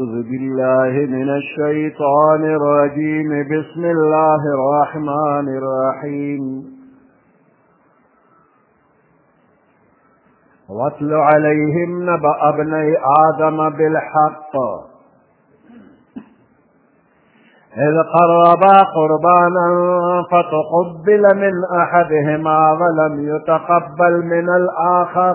أعوذ بالله من الشيطان الرجيم بسم الله الرحمن الرحيم واتل عليهم نبأ ابني آدم بالحق إذ قربا قربانا فتقبل من أحدهما ولم يتقبل من الآخر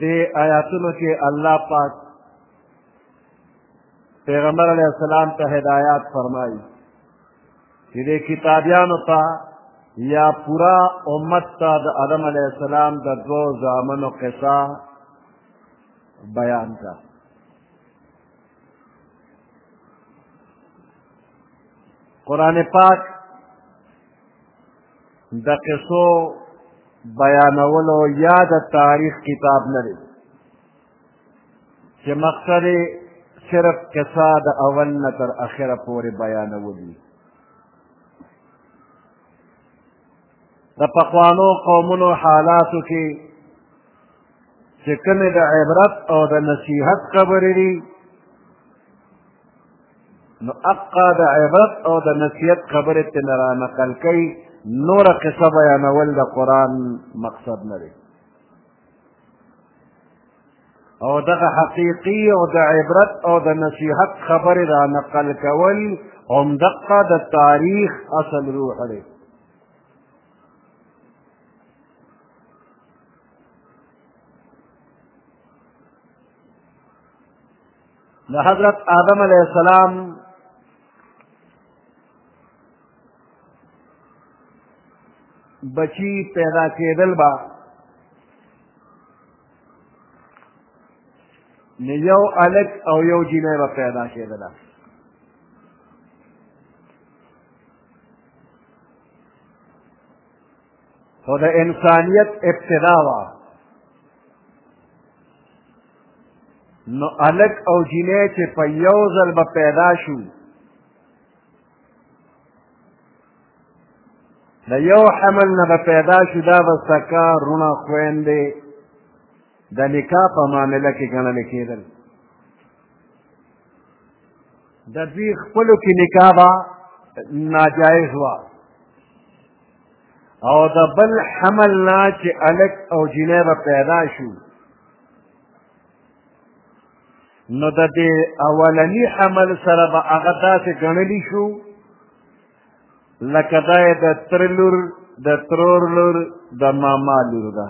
دې آیاتونو کې الله پاک پیغمبر علیه السلام ته هدایات فرمایي چې دې کتابیانو ته یا پورا امت ته د آدم علیه السلام د دوو زامنو قصه بیان کړه قرآن پاک د قصو بیانولو یا د تاریخ کتاب نه دی چې مقصد صرف قصه د اول نه تر اخره پورې بیانول دي د پخوانو قومونو حالاتو کې چې کومې د عبرت او د نصیحت خبرې دي نو اقا د عبرت او د نصیحت خبرې ترې نه رانقل کوي نوره قصه بیانول د قرآن مقصد نه دی او دغه حقیقي او د عبرت او د نصیحت خبرې را نقل کول هم دقه د تاریخ اصل روح دی د حضرت آدم علیه السلام بچی پیدا کېدل به نو یو الک او یو جینۍ به پیدا کېدله خو د انسانیت ابتدا وه نو الک او جینۍ چې په یو ځل به پیدا شو د یو حمل نه به پیدا شي دا به سکه رونه خویندې د نکاح په معامله کې ګڼل کېدل د دوی خپلو کې نکاح به ناجایز وه او د بل حمل نه چې الک او جنې به پیدا شو نو د دې اولني حمل سره به هغه داسې ګڼلی شو لکه دا یې د تره لور د ترور لور د ماما لور ده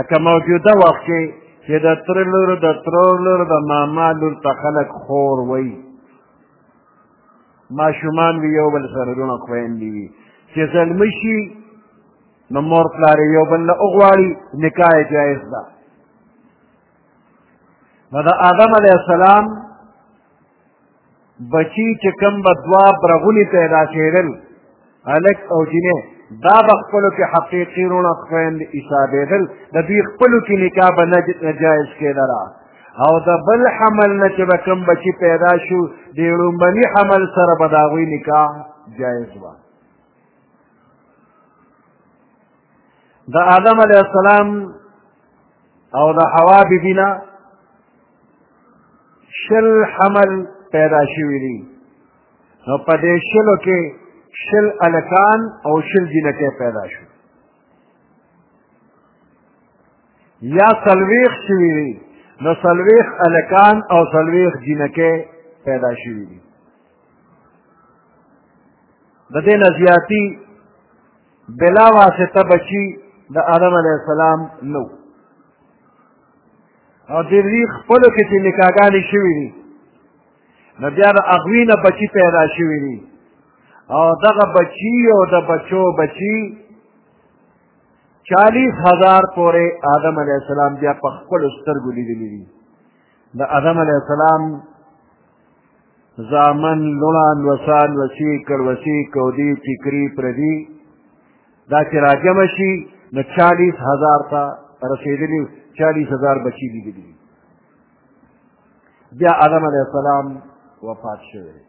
لکه موجوده وخت کې چې د تره لور د ترور لور د ماما لور ته خلک خور وایي ماشومان وي یو بل سره لوڼه خویندې وي چې زلمی شي نو مور پلار یو بل نه وغواړي نکاح یې جایز ده نو د آدم علیه السلام بچی چې کوم به دوه برغوني پیدا کېدل هلک او جینې دا به خپلو کې حقیقي روڼه خویندې حسابېدل د دوی خپلو کې نکاح به نه جایز کېدله او د بل حمل نه چې به کوم بچی پیدا شو د ړومبني حمل سره به د هغوی نکاح جایز وه د آدم علیه السلام او د حوا بیبي نه شل حمل پیدا شوي دي نو په دې شلو کې شل الکان او شل جینکې پیدا شو یا سلویخ شوي دي نو سلویخ الکان او سلویخ جینکې پیدا شوي دي د دې نه زیاتی بلا واسطه بچی د آدم علیه السلام نو او د دې خپلو کې چې نکاحګانې شوي دي نو بیا د هغوی نه بچي پیدا شوي دي او دغه بچي او د بچو بچي چالیس هزار پورې آدم علیه السلام بیا په خپلو سترګو لیدلي دي د آدم علیه السلام زامن لوڼان وسان وسیع کړ وسیع کودي ټیکري پردي دا چې راجم شي نو چالیس هزار ته رسېدلي چالیس هزار بچي لیدلي بیا آدم علیه السلام وفات شوی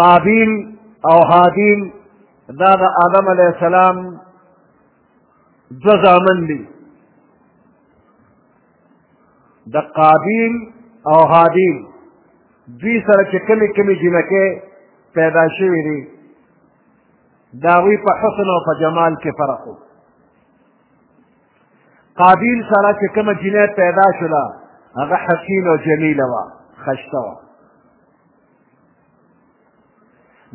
قابیل او حابیل دا د آدم علیه السلام دو زامن دی د قابیل او حابیل دوی سره چې کمی کمی جنکې پیدا شوي دي د هغوی په حسن او په جمال کې فرق و قابیل سره چې کومه جنۍ پیدا شوله هغه حسین او جمیله وه خشته وه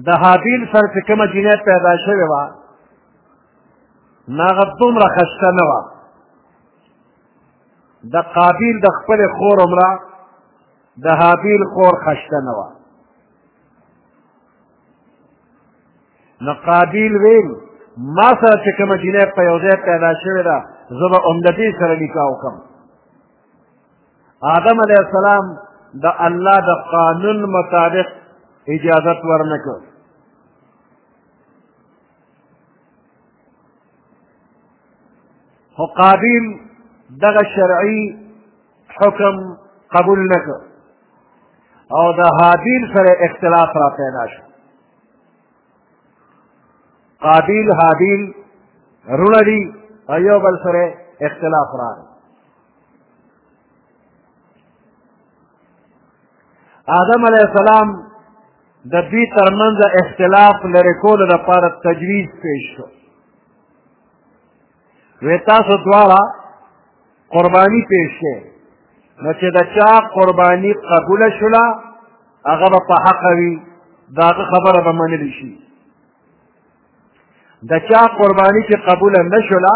د هابیل سره چې کومه جینۍ پیدا شوې وه نو هغه دومره خسته نه وه د قابیل د خپلې خور عمره د هابیل خور خسته نه وه نو قابیل ویل ما سره چې کومه جینۍ په یو ځای پیدا شوې ده زه به همددې سره نکاح وکړم آدم علیه السلام د الله د قانون مطابق اجازت ورنکړ خو قابیل دغه شرعي حکم قبول نکړ او د هابیل سره اختلاف را پیدا شو قابیل حابیل رونه دي او یو بل سره اختلاف راغی آدم علیه السلام د دوی ترمنځ اختلاف لرې کولو لپاره تجویز پیش شو وی تاسو دواړه قرباني پیش کړئ نو چې د چا قرباني قبوله شوله هغه به په حقه وي د هغه خبره به منلی شي د چا قرباني چې قبوله نه شوله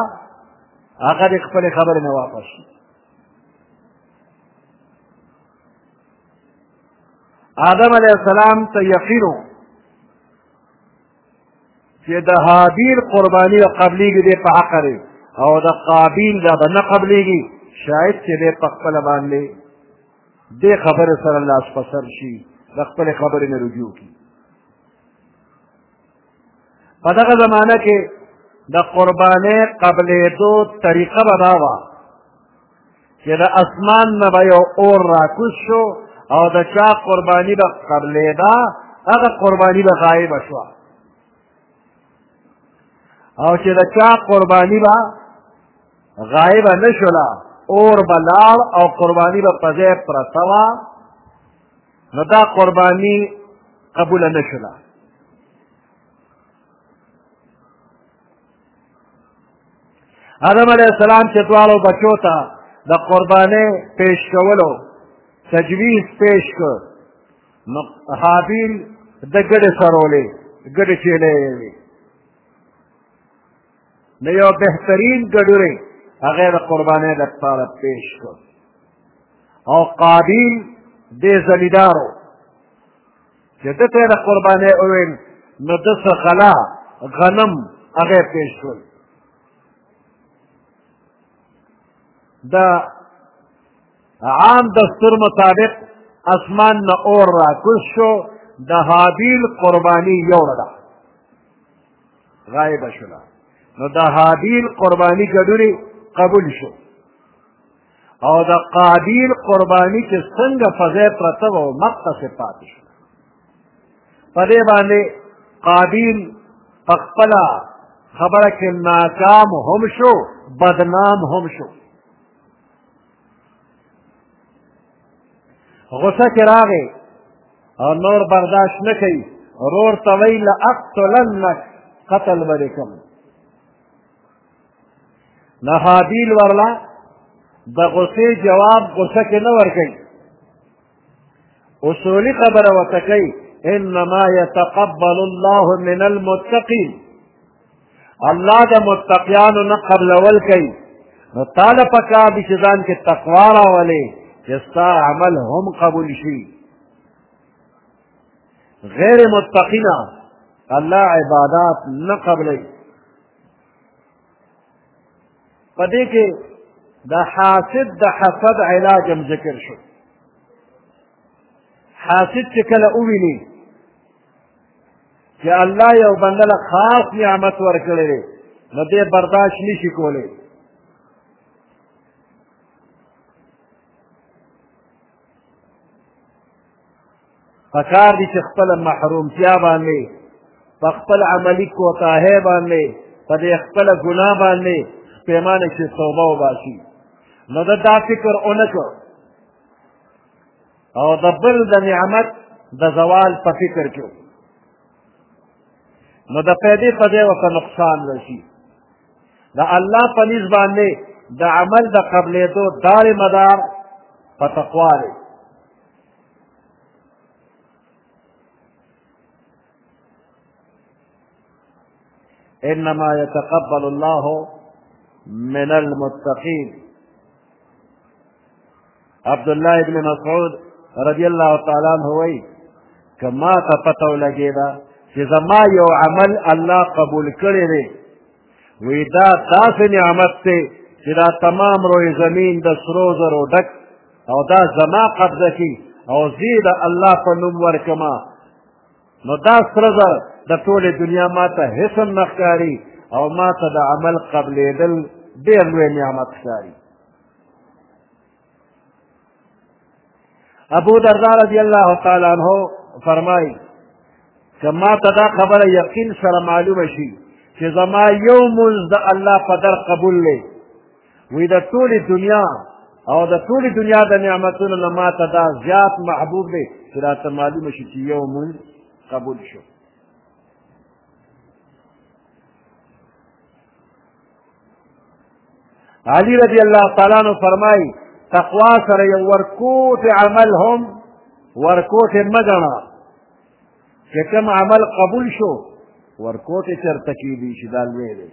هغه د خپلې خبرې نه واپس شي آدم علیه السلام ته یقین چې د هابیل قرباني به قبلېږي دی په حق دی او د قابیل دا به نه قبلېږي شاید چې دی په خپله باندې دې خبرې سره لاس په سر شي د خپلې خبرې نه رجوع کړي په دغه زمانه کې د قربانۍ قبلېدو طریقه به دا وه چې د اسمان نه به یو اور راکوز شو او د چا قرباني به قبلېده هغه قرباني به غایبه شوه او چې د چا قرباني به غایبه نه شوله اور به لاړ او قرباني به په ځای پرته وه نو دا قرباني قبوله نه شوله آدم علیه السلام چې دواړو بچو ته د قربانۍ پیش کولو تجویز پیش کړ نو حابیل د ګډې سرولې ګډې چیلې یې وې د یو بهترین ګډوری هغه د قربانۍ لپاره پیش کړ او قابیل دې زمیدارو چې ده ته یې د قربانۍ وویل نو ده څه غلا غنم هغه پیش کړل دا عام دستور مطابق اسمان نه اور راکوز شو د هابیل قرباني یوړه ده غایبه شوله نو د هابیل قرباني ګډوري قبول شو او د قابیل قرباني چې څنګه په ځای پرته وه مقصد پاتې شو په دې باندې قابیل په خپله خبره کې ناکام هم شو بدنام هم شو غصه کې راغی او نور برداشت نه کوي رور ته وایي لاقتلنک قتل به دې کوم نه حابیل ورلا د غصې جواب غصه کې نه ورکوي اصولي خبره ورته کوي انما يتقبل الله من المتقين الله د متقیانو نه قبلول کوي نو تاله پکار دي چې ځان کې تقوا راولې چې ستا عمل هم قبول شي غیر متقینا الله عبادات نه قبلوي په دې کې د حاسد د حسد علاج هم ذکر شو حاسد چې کله وویني چې الله یو بنده له خاص نعمت ورکړی دی نو دې برداشت نشي کولی په کار دي چې خپله محرومتیا باندې په خپل عملي کوتاهۍ باندې په دې خپله ګناه باندې پیمانه چې توبه وباسي نو ده دا فکر ونه کړ او د بل د نعمت د زوال په فکر کې نو د پیدې په ځای ورته نقصان رسي د الله په نیز باندې د عمل د قبلېدو دار مدار په تقوا دی انما يتقبل الله من المتقين عبد الله بن مسعود رضي الله تعالى عنه وي كما تفتو لجيدا چې زما یو عمل الله قبول کړی دی وی دا داسې نعمت دی چې دا تمام روی زمین د سرو زرو ډک او دا زما قبضه کی او زی د الله په نوم ورکما نو دا سره زر د ټولې دنیا ما ته هیڅ هم نه ښکاري او ما ته د عمل قبلېدل ډېر لوی نعمت ښکاري ابو دردا رضی الله تعالی عنہ فرمایي که ما ته دا خبره یقین سره معلومه شي چې زما یو مونځ د الله په در قبول دی وی د ټولې دنیا او د ټولې دنیا د نعمتونو نه ما ته دا زیات محبوب دی چې راته معلومه شي چې یو مونځ قبول شو علی رضی الله تعالی عنہ فرمایي تقوا سره یو ورکوټ عمل هم ورکوټ مګڼه چې کوم عمل قبول شو ورکوټ چرته کیدی شي دا لوی دی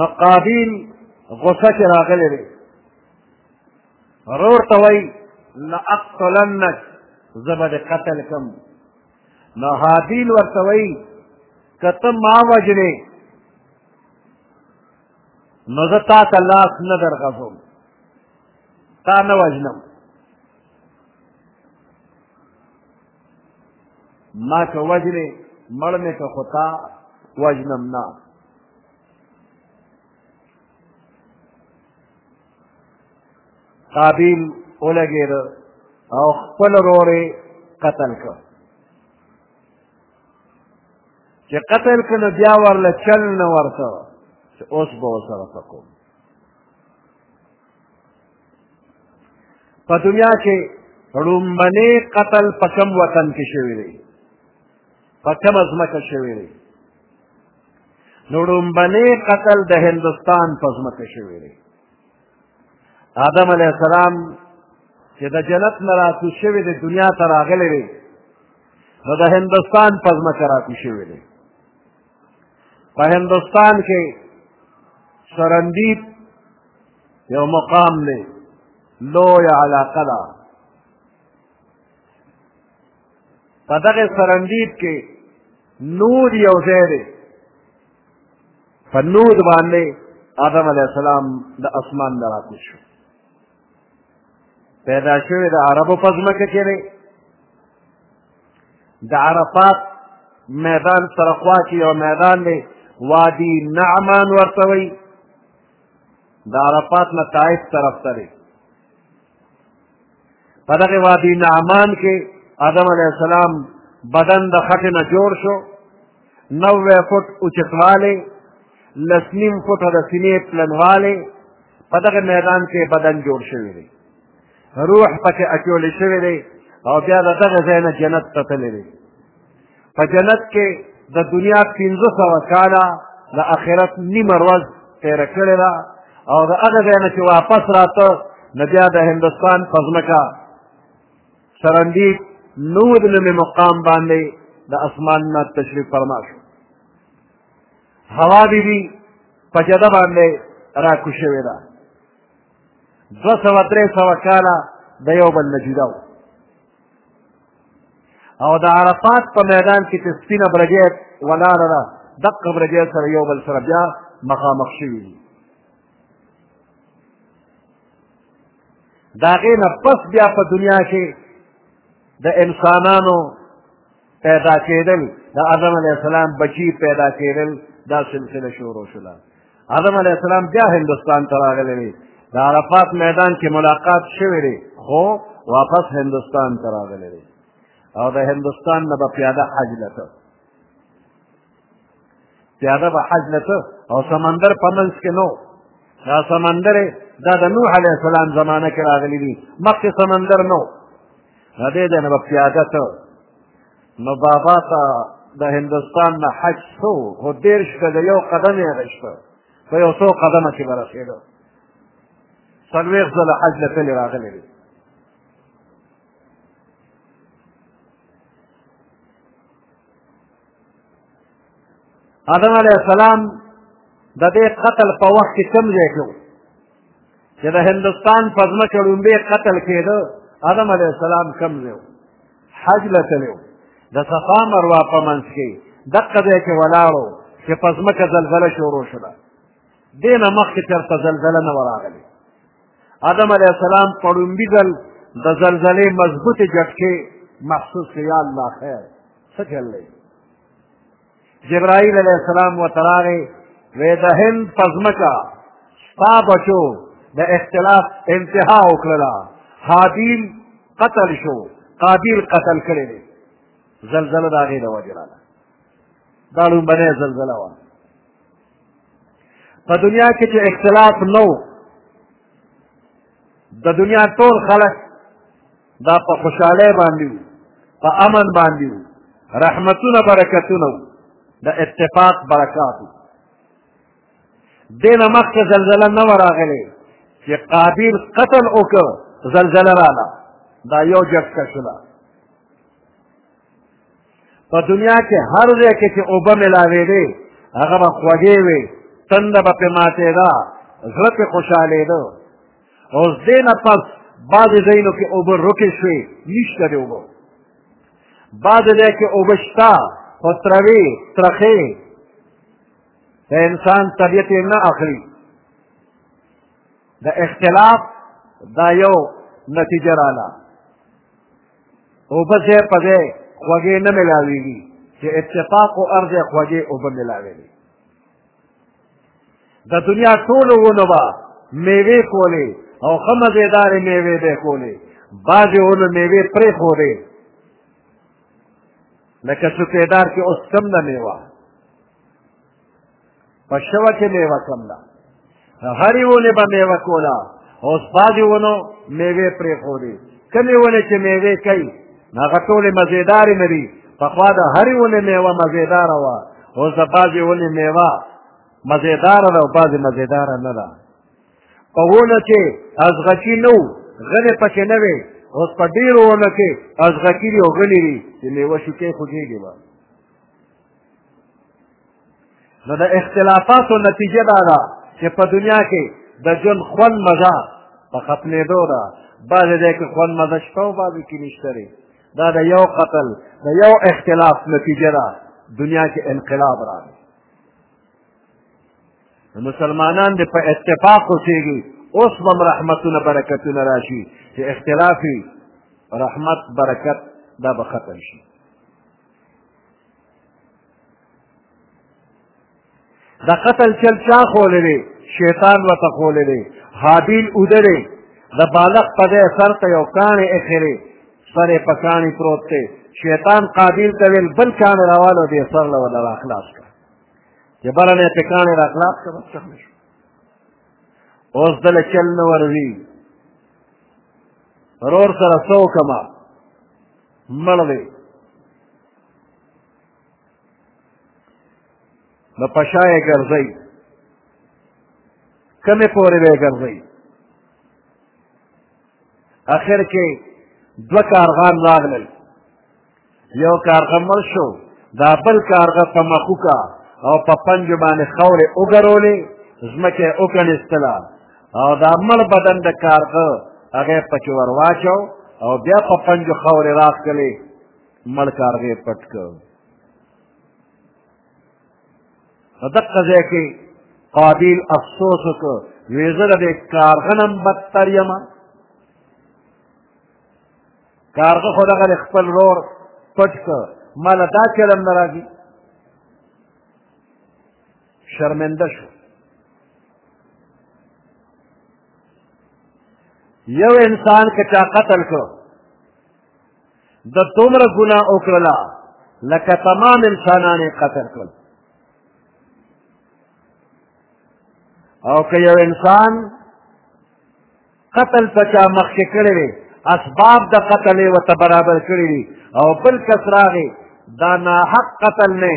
نو قابیل غصه کې راغلی دی ورور ته وایي لأقتلنک زه به دې قتل کم نو هابیل ورته وایي که ته ما وژنې نو زه تا ته لاس نه درغځوم تا نه وژنم ما که وژنې مړ مې که خو تا وژنم نه قابیل ولګېد او خپل ورور یې قتل کړ چې قتل کړ نو بیا ورله چل نه ورته چې اوس به ورسره څه کوم په دنیا کې ړومبنې قتل په کم وطن کې شوی دی په کم ځمکه شوی دی نو ړومبنی قتل د هندوستان په ځمکه شوی دی آدم علیه السلام چې د جنت نه راکوز شوی دی دنیا ته راغلی دی نو د هندوستان په ځمکه راکوز شوی دی په هندوستان کې سرندیب یو مقام دی لویه علاقه ده په دغه سرندیب کې نور یو ځای دی په نور باندې آدم علیه السلام د اسمان نه راکوز شو پیدا شوی د عربو په ځمکه کې دی د عرفات میدان سره خوا کې یو میدان دی وادي نعمان ورته وایي د عرفات نه طایف طرف ته دی په دغه وادي نعمان کې آدم علیه السلام بدن د خټې نه جوړ شو نوی فوټ اوچتوالی لس نیم فوټه د سینې پلنوالی په دغه میدان کې بدن جوړ شوی دی روح پکې اچولی شوی دی او بیا د دغه ځای نه جنت ته تللی دی په جنت کې د دنیا پنځه سوه کاله د آخرت نیمه ورځ تېره کړې ده او د هغه ځای نه چې واپس راته نو بیا د هندوستان په ځمکه سرندي نود نومې مقام باندې د اسمان نه تشریف فرما شو هوا بي بي په جده باندې راکو شوې ده دوه سوه درې سوه کاله د یو بل نه جدا و او د عرفات په میدان کې چې سپینه برګې ولاړه ده دقه برګې سره یو بل سره بیا مخامخ شوي دي د هغې نه پس بیا په دنیا کې د انسانانو پیدا کېدل د آدم علیه السلام بچي پیدا کېدل دا سلسله شروع شوله آدم علیه السلام بیا هندوستان ته راغلی دی د عرفات میدان کې ملاقات شوی دی خو واپس هندوستان ته راغلی دی او د هندوستان نه به پیاده حج لته چې هغه به حج نه او سمندر په منځ کې نو دا سمندر دا د نوح علیه السلام زمانه کې راغلی دي مخکې سمندر نو نه دی دی نه به پیاده ته نو بابا ته د هندوستان نه حج شو خو دېرش کله یو قدم یې غشته په یو څو قدمه کې به رسېده څلوېښت ځله حج له تلې راغلی دی آدم علیه السلام د دې قتل په وخت کې کوم ځای کې چې د هندوستان په ځمکه ړومبی قتل کېده آدم علیه السلام کوم ځای حج له تللی د صفا مروه په منځ کې دقه ځای کې ولاړو چې په ځمکه زلزله شروع شوه دې نه مخکې چېرته زلزله نه وراغلې آدم علیه السلام په ړومبي ځل د زلزلې مضبوطې جټکې محسوس کړې یا الله خیر څه چل دی جبرائیل علیه السلام ورته راغی وی د هند په ځمکه ستا بچو د اختلاف انتها وکړله حابیل قتل شو قابیل قتل کړی دی زلزله د هغې د وجې راله دا لومبنۍ زلزله وه په دنیا کې چې اختلاف نه د دنیا ټول خلک دا په خوشحالۍ باندې وو په امن باندې وو رحمتونه برکتونه وو د اتفاق برکات وو دینه مخکې زلزله نه وه راغلې چې قابیل قتل وکړ زلزله راغله دا یو جټکه شوله په دنیا کې هر ځای کې چې اوبه ملاوېدې هغه به خوږې وې تنده به پرې ماتېده زړه پرې خوشحالېده اوس دې نه پس بعضې ځایونو کې اوبه روکې شوې نشته دې اوبه بعضې ځای کې اوبه شته خو تروې ترخې د انسان طبیعت یې نه اخلي د اختلاف دا یو نتیجه راله اوبه ځای په ځای خوږې نه ملاویږي چې اتفاق و ارض خوږې اوبه ملاویږي د دنیا ټولو ونو به میوې کولې او ښه مزېدارې میوې به یې کولې بعضې ونو میوې پرېښودې لکه سپېدار کې اوس کم ده میوه په شوه کې میوه کم ده هرې ونې به میوه کوله اوس بعضې ونو میوې پرېښودې کومې ونې چې میوې کوي هغه ټولې مزېدارې نه دي پخوا د هرې ونې میوه مزېداره وه اوس د بعضې ونې میوه مزېداره ده او بعضې مزېداره نه ده په ونه کې ازغچي نه وو غلې پکې نه وې اوس په ډېرو ونه کې ازغچي دي او غلې دي چې میوه شوکې خوږېږي به نو د اختلافاتو نتیجه دا ده چې په دنیا کې د ژوند خوند مزه په ختمېدو ده بعضې ځای کې خوند مزه شته او بعضې کې نشته دی دا د یو قتل د یو اختلاف نتیجه ده دنیا کې انقلاب راغی مسلمانان دې په اتفاق اوسېږي اوس به هم رحمتونه برکتونه راشي چې اختلاف رحمت برکت دا به ختم شي د قتل چل چا خولی دی شیطان ورته خولی دی حابیل اوده دی د بالغ په دی سر ته یو کاڼی ایښی دی سر یې په کاڼي پروت دی شیطان قابیل ته ویل بل کاڼی راواله دی سر له وله راخلاص کړه چې بله نه یې پې کاڼی راخلاص کړه بس ختم شو اوس دله چل نه ورځي رور سره څه وکړم مړ دی نو په شا یې ګرځئ کمې پورې به یې ګرځئ اخر کې دوه کارغان راغلل یو کارغه مړ شو دا بل کارغه په مخوکه او په پنجو باندې خاورې وګرولې ځمکه یې وکنیستله او دا مړ بدن د کارغه هغه پکې ور واچو او بیا په پنجو خاورې راښکلې مړ کارغې پټ کړ په دقه ځای کې قابیل افسوس وکړ وی زه د کارغه نه بدتر یم کارغه خو دغه خپل رور پټ کړ ما له دا چلم نه راځي شرمنده شو یو انسان که چا قتل کړو د دومره ګناه وکړله لکه تمام انسانان یې قتل کړل او که یو انسان قتل په چا مخکې کړی وي اسباب د قتل یې ورته برابر کړي وي او بل کس راغی دا ناحق قتل نه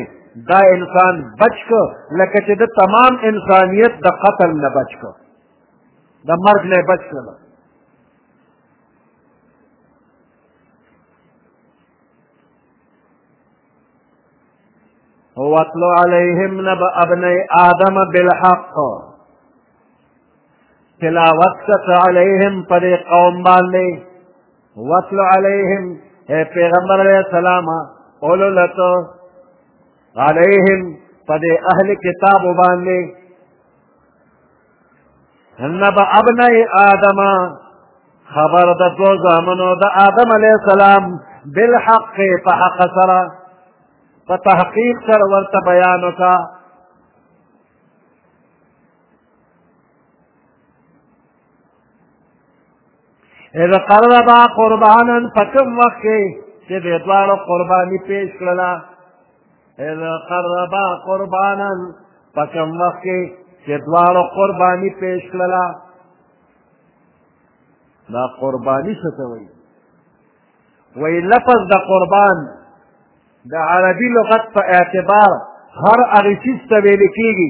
دا انسان بچ کو لکه چې د تمام انسانیت د قتل نه بچ کو د مرګ نه بچ کړل واتلو علیهم نبأ ابنی آدم بالحق تلاوت کت علیهم پر قوم باندې واتلو علیهم اے پیغمبر علیہ السلام اولو لتو علیهم پر اهل کتاب باندې نبا ابنه آدم خبر د دو زامنو د آدم علیه السلام بالحق په حق سره په تحقیق سره ورته بیان وکړه اذا قربا قربانا فکم وخت کې چې د دواړو قرباني پیش کړله اذا قربا قربانا فکم وخت کې چې دواړو قرباني پیش کړله دا قرباني څه ته وایي وایي لفظ د قربان د عربي لغت په اعتبار هر هغه څیز ته ویل کېږي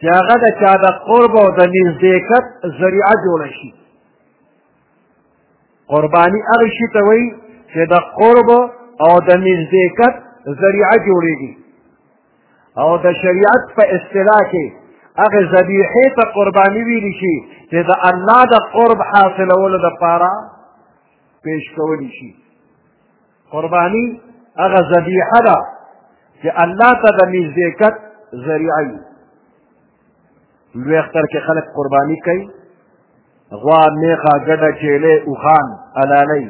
چې هغه د چا د قرب او د نږدېکت ذریعه جوړه شي قرباني هغه شي ته وایي چې د قرب او د نږدېکت ذریعه جوړېږي او د شریعت په اصطلاح کې هغه ذبیحې ته قرباني ویلی شي چې د الله د قرب حاصلولو دپاره پیش کولی شي قرباني هغه ذبیحه ده چې الله ته د نږدېکت ذریعه وي لوی اختر کې خلک قرباني کوي غوا میخه ګډه چیلې اوښان الالۍ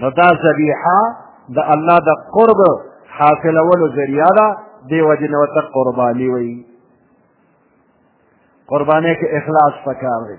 نو دا ذبیحه د الله د قرب حاصلولو ذریعه ده دې وجې نه ورته قرباني وایي قربانۍ کې اخلاص پکار دی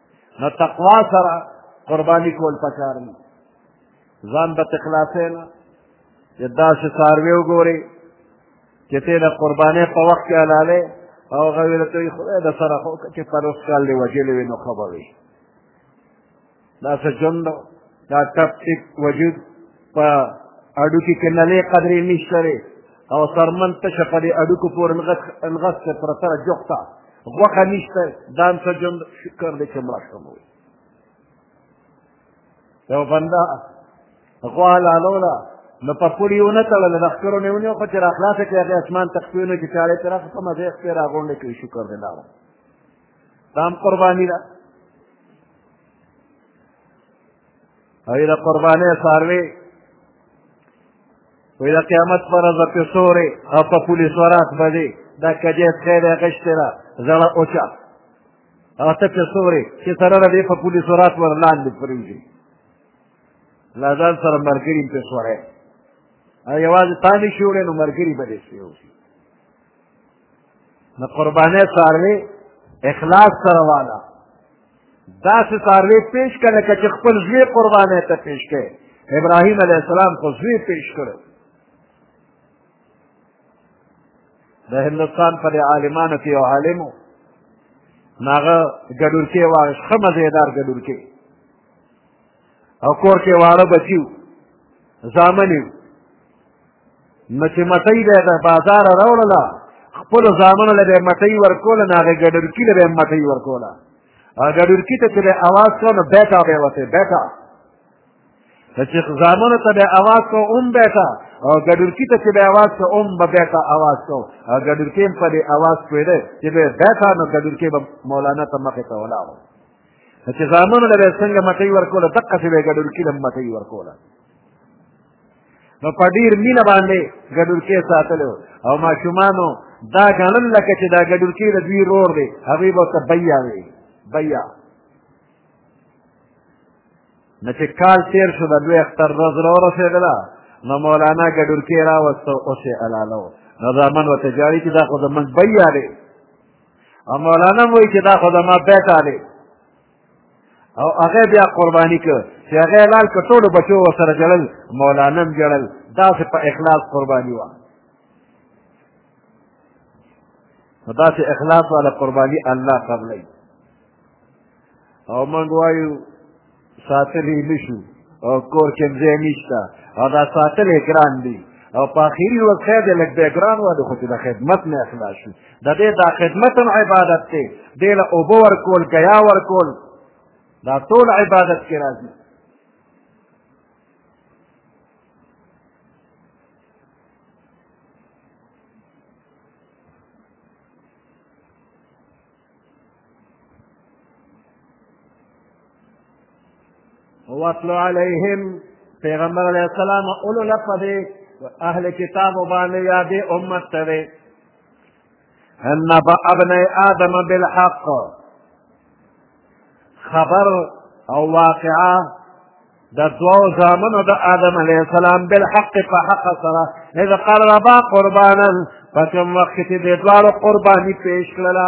نو تقوا سره قرباني کول پکار دي ځان به تخلاصې نه چې داسې څاروی وګورې چې ته د قربانۍ په وخت کې حلالې او هغه ویل ته خدای د سره خو چې پر اوس کال دې وژلې وي نو ښه به وي دا څه ژوند دا ټپ ټیک وجود په اډوکي کې نلې قدرې نشته دی او سرمن تشه په دې اډوکو پورې نغښته پرته ده جوخته غوښه نشته ځان ته ژوند شکر دی چې مړه شوم یو بنده غوا حلالوله نو په پوړي ونه تړله د ښکرو نه ونیو خو چې راخلاصه کړې هغې اسمان ته ښکوې نو چې چاړې ته راخه په مزه یې ښکې راغونډې کوي شکر دی لاړه دا هم قرباني ده او د قربانۍ څاروي وی د قیامت پر ورځ به پیسورې او په پولیس وراک به دی دا کجې پښې دی غشتې ده زړه اوچا او ته پیسورې چې سره له دې په پولیس وراک ور لاندې پرېږدي له ځان سره ملګري پیسورې او یوازې تا نه شي وړی نو ملګري به دې شي د قربانۍ څاروی اخلاص سره والا داسې څاروی پیش کړه لکه چې خپل زوی قربانۍ ته پیش کړي ابراهیم علیه السلام خو زوی پیش کړو د هندوستان پر عالمانو کې یو عالم و نو هغه ګډورکی واغېست ښه مزېدار ګډورکی او کور کې واړه بچي وو زامن یې نو چې مټۍ به یې د بازاره راوړله خپلو زامنو له به یې مټۍ ورکوله نو هغې ګډورکي له به یې مټۍ ورکوله ګډورکي ته چې به یې اواز کوه نو بیټا به یې وتې بیټا چې زامنو ته به یې اواز کوه هم بیټا او ګډورکي ته چې به یې اواز کوه هم به بیټا اواز کوه او ګډورکي هم په دې اواز پوهېده چې به یې بیټا نو ګډورکي به مولانا ته مخې ته ولاړو چې زامنو له به یې څنګه مټۍ ورکوله دقسې به یې ګډورکي له مټۍ ورکوله نو په ډیر مینه باندې ګډورکی ساتلو او ماشومانو دا ګڼل لکه چې دا ګډورکی د دوی رور دی هغوی به ورته بیا وي بیا نه چې کال تېر شو د دوی اختر ورځ راورسېدله نو مولانا ګډورکی راوسته اوس یې حلاله و نو زامن ورته جاړي چې دا خو زموږ بیا دی او مولانا هم وایي چې دا خو زما بیټا دی او هغه بیا قرباني کړ چې هغه لال که ټولو بچو ورسره جړل مولانا هم جړل داسې په اخلاص قرباني وه نو داسې اخلاص والا قرباني الله قبلوي او موږ وایو ساتلی نشو او کور کې ځای نشته او دا ساتلی ګران دی او په اخري وخت کې د لږ بیا ګران واده خو چې د خدمت نه اخلاص شو د دې دا خدمت هم عبادت دی دې له اوبه ورکول ګیا ورکول دا ټول عبادت کې راځي واتل علیهم پیغمبر علیه السلام اولو لپاره اهل کتاب باندې یادې امت ته نبأ ابن آدم بالحق خبر او واقعا د دوو زامنو د آدم علیه السلام بالحق په حق سره اذ قربا قربانا په کوم وخت کې د دواړو قرباني پیش کړله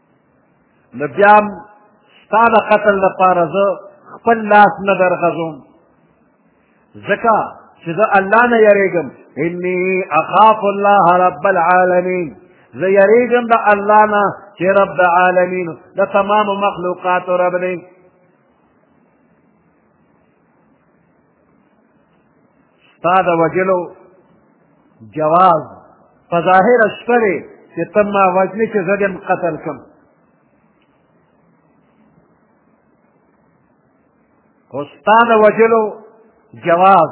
نو بیا هم ستا د قتل لپاره زه خپل لاس نه درغځوم ځکه چې زه الله نه یریږم انی اخاف الله رب العالمین زه یریږم د الله نه چې رب د عالمین د تمامو مخلوقاتو رب دی ستا د وژلو جواز په ظاهره شته دی چې ته ما وژنې چې زه دې قتل کړم خو ستا د وژلو جواز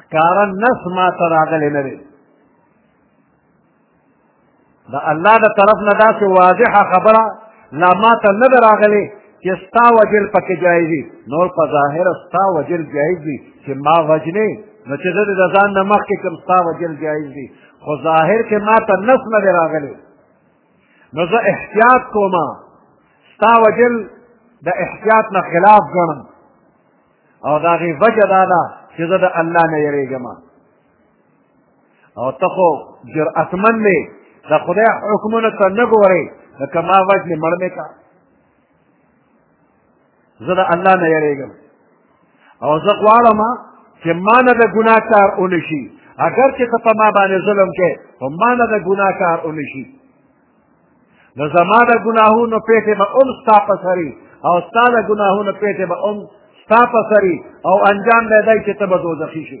ښکاره نس ما ته راغلی نه دی د الله د طرف نه داسې واضحه خبره لا ما ته نه ده راغلې چې ستا وجل پکې جایز وي نور په ظاهره ستا وجل جایز وي چې ما وجلې نو چې زه د ځان نه مخکې کوم ستا وجل جایز وي خو ظاهر کې ما ته نس نه دی راغلی نو زه احتیاط کوم ستا وجل د احتیاط نه خلاف ګڼم او د هغې وجه دا ده چې زه د الله نه یېرېږم او ته خو جرأتمن دی د خدای حکمونو ته نه ګورې لکه ما وجلې مړ مې کا زه د الله نه یریږم او زه غواړم چې ما نه د ګناه کار ونه شي اګر چې ته په ما باندې ظلم کې خو ما نه د ګناه کار ونه شي نو زما د ګناهونو پیټې به هم ستا په سري او ستا د ګناهونو پیټې به هم ستا په سري او انجام به دی چې ته به دوزخي شي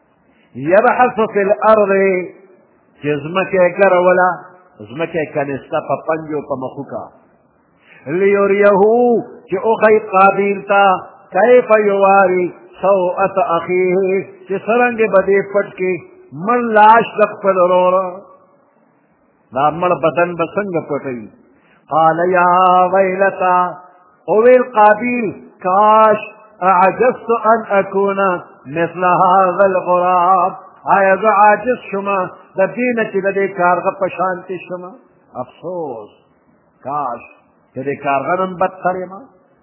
یبحث فی الارض چې ځمکه یې ګروله ځمکه یې کنسته په پنجو په مخوکه لیوریه چې وښیي قابیل ته کیف یواري سوءت اخیه چې څرنګه به دې پټ کړي من لاش د خپل وروره دا مړ بدن به څنګه پټوي قال یا ویلتا اویل قابیل کاش اعجزت ان اکون مثل هذا الغراب آیا زه عاجز شما د دې نه چې د دې کارغه په شان کې شما افسوس کاش چې دې کارغه نن بدتر یم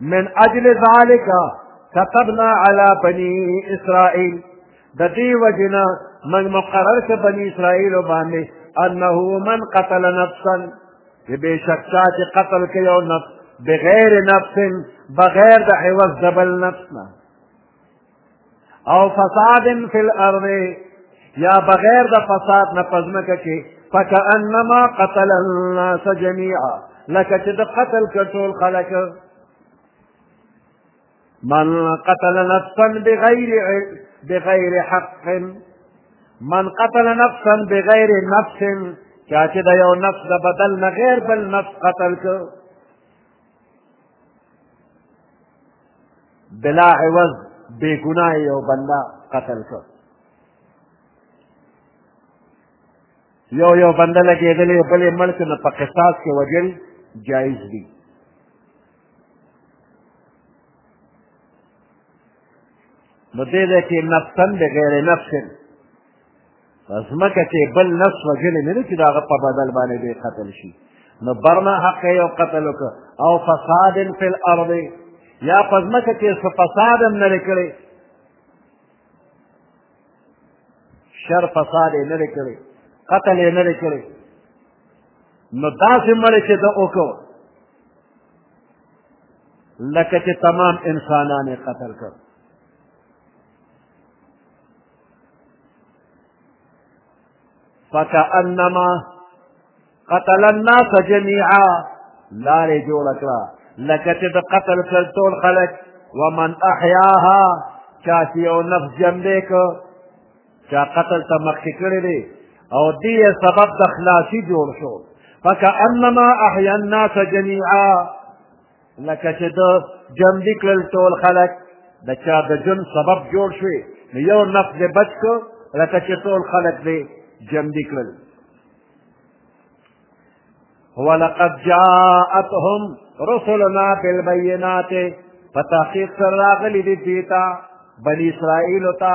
من اجل ذالک كتبنا على بني اسرائيل د دې وجنه من مقرر ک بني اسرائيل باندې انه من قتل نفسا چې به شخصا چې قتل کوي او نفس بغیر نفس بغیر د عوض دبل نفس نه او فساد فی الارض یا بغیر د فساد نه پزمکه کې فکأنما قتل الناس جميعا لکه چې د قتل کړ ټول خلک من قتل نفسا بغیر بغیر حق من قتل نفسا بغیر نفس چا چې د یو نفس د بدل نه غیر بل نفس قتل کړ بلا عوض بے گناہ یو بندہ قتل کر یو یو بنده لګېدلی بلې مړ کړ نو په قصاص کې وژل جایز دي نو دې ځای کې نفسا بغیر نفس ځمکه چې بل نفس وژلی نه دی چې د هغه په بدل باندې دی قتل شي نو برنا حق یو قتل وکړه او فساد فی الارض یا په ځمکه کې څه فساد هم نه دی کړی شر فساد یې نه دی کړی قتل یې نه دی کړی نو داسې مړی چې ده وکړو لکه چې تمام انسانان یې قتل کړ فکأنما قتل الناس جميعا لارې جوړه کړه لکه چې د قتل کړ ټول خلک ومن احیاها چا چې یو نفس ژوندی کړ چا قتل ته مخکې کړی دی او دې سبب د خلاصي جوړ شو فکأنما احیا الناس جميعا لکه چې د جمدي کړل ټول خلک د چا د جن سبب جوړ شوی نو یو نفس دې بچ کړو لکه چې ټول خلک دې جمدي کړل ولقد جاءتهم رسلنا بالبينات په تحقیق سره راغلي دي دوی ته بني اسرائیلو ته